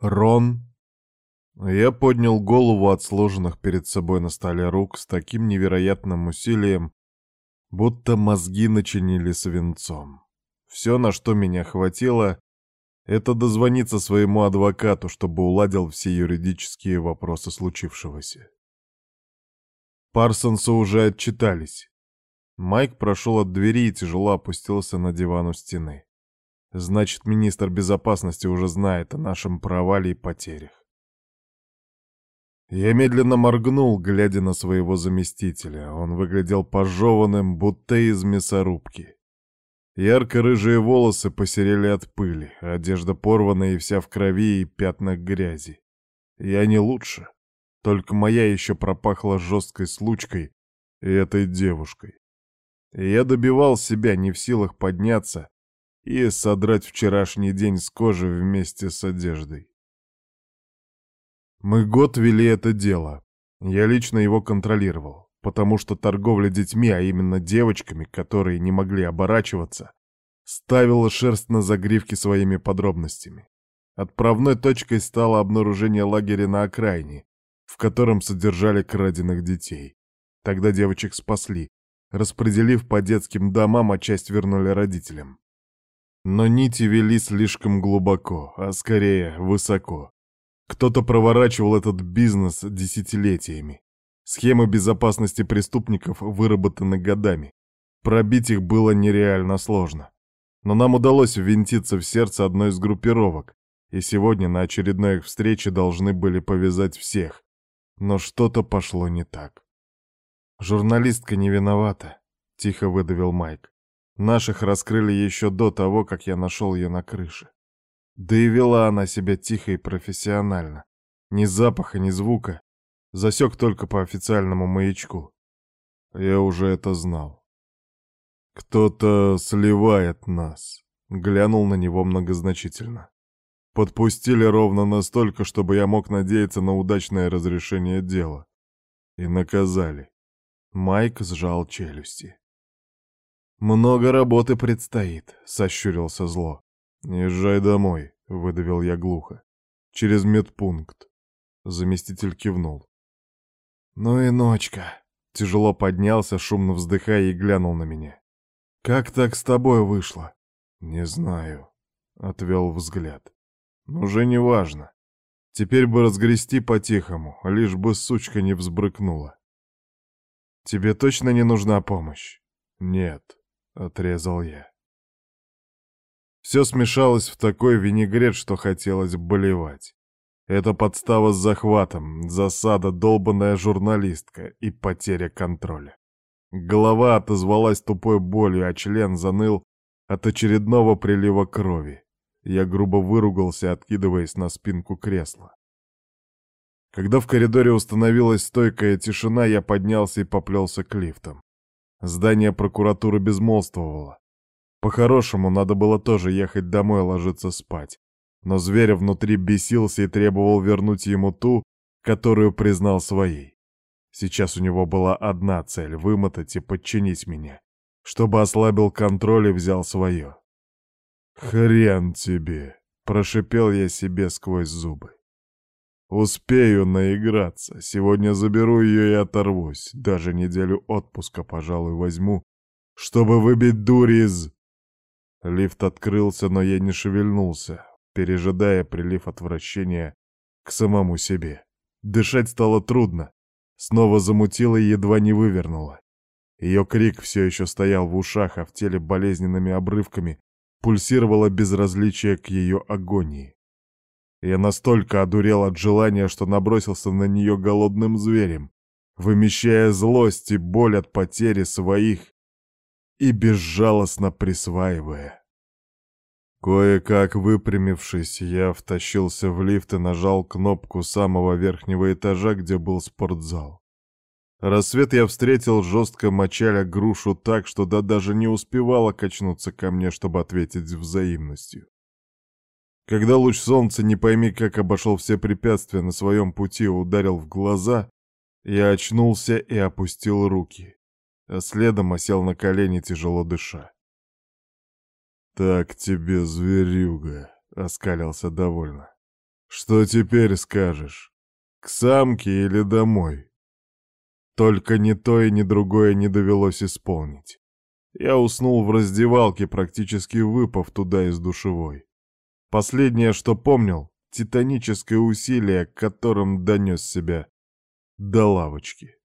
Рон. Я поднял голову от сложенных перед собой на столе рук с таким невероятным усилием, будто мозги начинили свинцом. Все, на что меня хватило, это дозвониться своему адвокату, чтобы уладил все юридические вопросы случившегося. Парсонсу уже отчитались. Майк прошел от двери и тяжело опустился на диван у стены. Значит, министр безопасности уже знает о нашем провале и потерях. Я медленно моргнул, глядя на своего заместителя. Он выглядел пожеванным, будто из мясорубки. Ярко-рыжие волосы посерели от пыли, одежда порвана и вся в крови и пятнах грязи. Я не лучше, только моя еще пропахла жесткой случкой и этой девушкой. Я добивал себя, не в силах подняться, и содрать вчерашний день с кожи вместе с одеждой. Мы год вели это дело. Я лично его контролировал, потому что торговля детьми, а именно девочками, которые не могли оборачиваться, ставила шерсть на загривке своими подробностями. Отправной точкой стало обнаружение лагеря на окраине, в котором содержали краденных детей. Тогда девочек спасли, распределив по детским домам, а часть вернули родителям. Но нити вели слишком глубоко, а скорее высоко. Кто-то проворачивал этот бизнес десятилетиями. Схемы безопасности преступников выработаны годами. Пробить их было нереально сложно. Но нам удалось ввинтиться в сердце одной из группировок, и сегодня на очередной их встрече должны были повязать всех. Но что-то пошло не так. «Журналистка не виновата», — тихо выдавил Майк. Наших раскрыли еще до того, как я нашел ее на крыше. Да и вела она себя тихо и профессионально. Ни запаха, ни звука. Засек только по официальному маячку. Я уже это знал. Кто-то сливает нас. Глянул на него многозначительно. Подпустили ровно настолько, чтобы я мог надеяться на удачное разрешение дела. И наказали. Майк сжал челюсти. «Много работы предстоит», — сощурился зло. «Езжай домой», — выдавил я глухо. «Через медпункт». Заместитель кивнул. «Ну и ночка». Тяжело поднялся, шумно вздыхая и глянул на меня. «Как так с тобой вышло?» «Не знаю», — отвел взгляд. «Уже не важно. Теперь бы разгрести по-тихому, лишь бы сучка не взбрыкнула». «Тебе точно не нужна помощь?» «Нет», — отрезал я. Все смешалось в такой винегрет, что хотелось болевать. Это подстава с захватом, засада, долбанная журналистка и потеря контроля. Голова отозвалась тупой болью, а член заныл от очередного прилива крови. Я грубо выругался, откидываясь на спинку кресла. Когда в коридоре установилась стойкая тишина, я поднялся и поплелся к лифтам. Здание прокуратуры безмолвствовало. По-хорошему, надо было тоже ехать домой ложиться спать. Но зверь внутри бесился и требовал вернуть ему ту, которую признал своей. Сейчас у него была одна цель — вымотать и подчинить меня, чтобы ослабил контроль и взял свое. «Хрен тебе!» — прошипел я себе сквозь зубы. Успею наиграться. Сегодня заберу ее и оторвусь. Даже неделю отпуска, пожалуй, возьму, чтобы выбить дурь из... Лифт открылся, но я не шевельнулся, пережидая прилив отвращения к самому себе. Дышать стало трудно. Снова замутило и едва не вывернуло. Ее крик все еще стоял в ушах, а в теле болезненными обрывками пульсировало безразличие к ее агонии. Я настолько одурел от желания, что набросился на нее голодным зверем, вымещая злость и боль от потери своих и безжалостно присваивая. Кое-как выпрямившись, я втащился в лифт и нажал кнопку самого верхнего этажа, где был спортзал. Рассвет я встретил жестко мочаля грушу так, что да даже не успевала качнуться ко мне, чтобы ответить взаимностью. Когда луч солнца, не пойми как, обошел все препятствия на своем пути, и ударил в глаза, я очнулся и опустил руки, а следом осел на колени, тяжело дыша. «Так тебе, зверюга!» — оскалился довольно. «Что теперь скажешь? К самке или домой?» Только ни то и ни другое не довелось исполнить. Я уснул в раздевалке, практически выпав туда из душевой. Последнее, что помнил, титаническое усилие, которым донес себя до лавочки.